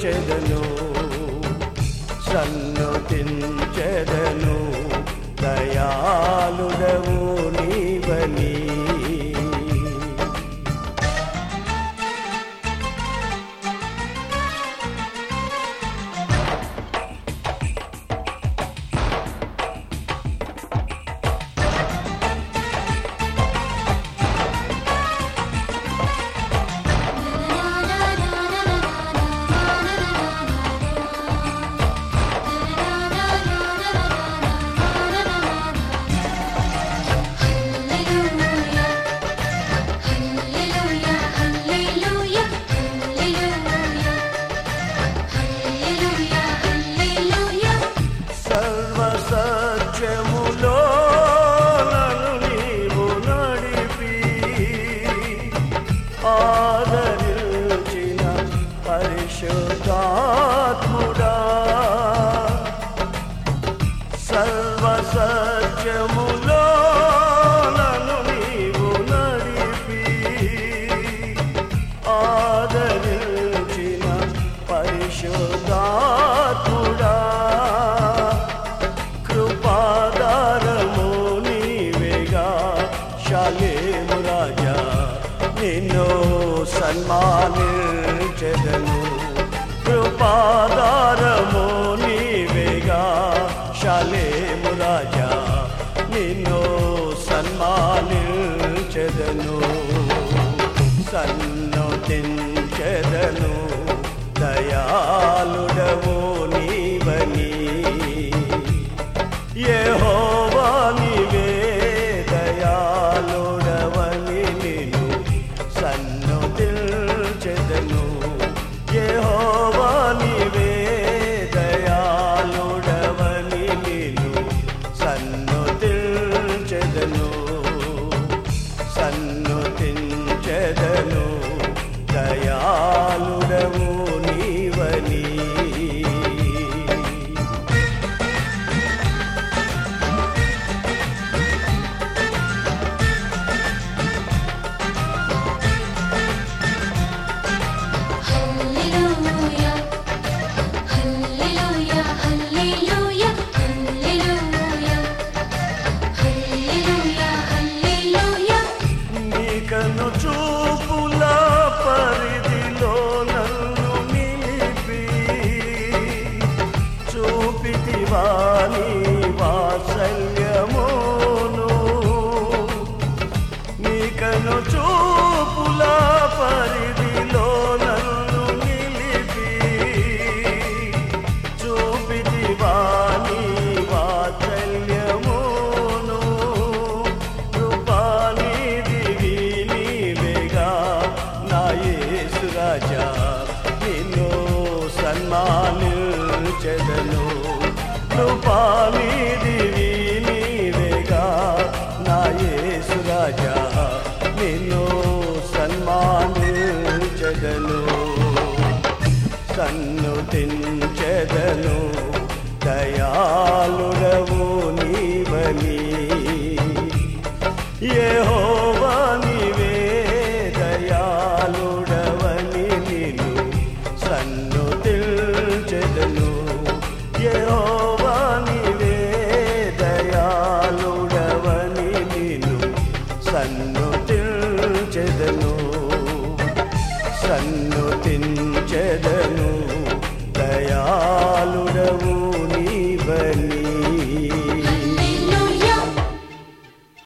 చెదను సన్ను సన్నుతించెదను దయాలుడవు నీవని. నిన్ను సన్మానించెదను కృపాదారము నీవేగా శాలేము రాజా నిన్ను సన్మానించెదను సన్నుతించెదను దయాళుడవు నీవని రాజా నిన్ను సన్మానించెదను కృపానిధివి నీవేగా నా యేసు రాజా నిన్ను సన్మానించెదను సన్నుతించెదను దయాళుడవు నీవని. ఏ హో